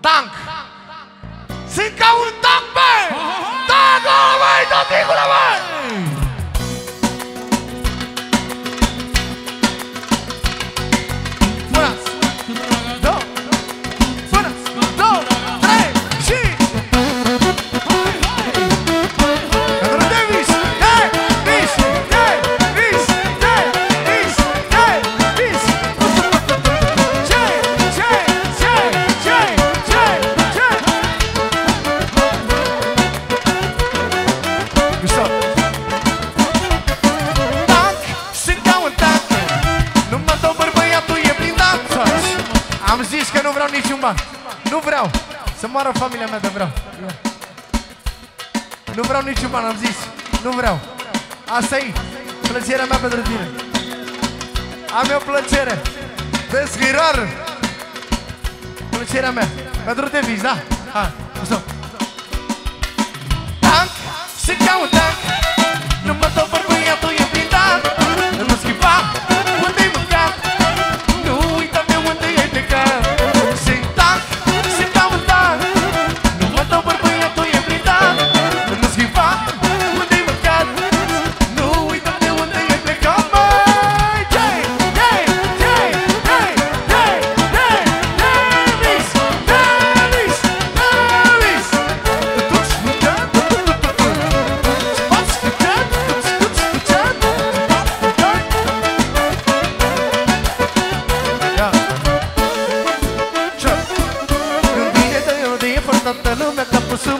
Tank. Sunt ca un tank, nu vreau niciun ban. Nu vreau. Să moară familia mea de vreau. Nu vreau niciun ban, am zis. Nu vreau. Asta e plăcerea mea pentru tine. Am eu plăcere. Vezi că e rar. Plăcerea mea. Pentru te vizi, da? Hai, mișto Tank, sunt ca un tank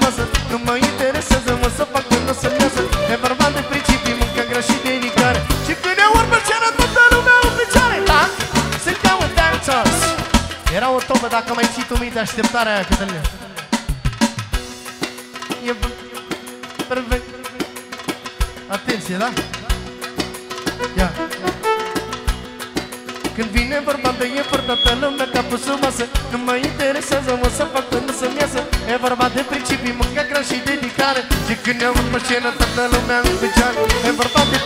ca pusul masă Nu mă interesează, mă să fac până să iasă E vorba de principii, muncă grea și dedicare Și când eu urmă ceară toată lumea în picioare. Tank, sunt ca un tank toss Era o tobă dacă mai ții tu minte așteptarea aia, Cătăline E perfect. Atenție, da? Când vine vorba de e fără toată lumea ca pusul masă. Nu mă interesează, mă să fac până să-mi iasă. E vorba de principii, muncă grea și dedicare. Și când iau în scenă toată lumea în picioare E vorba de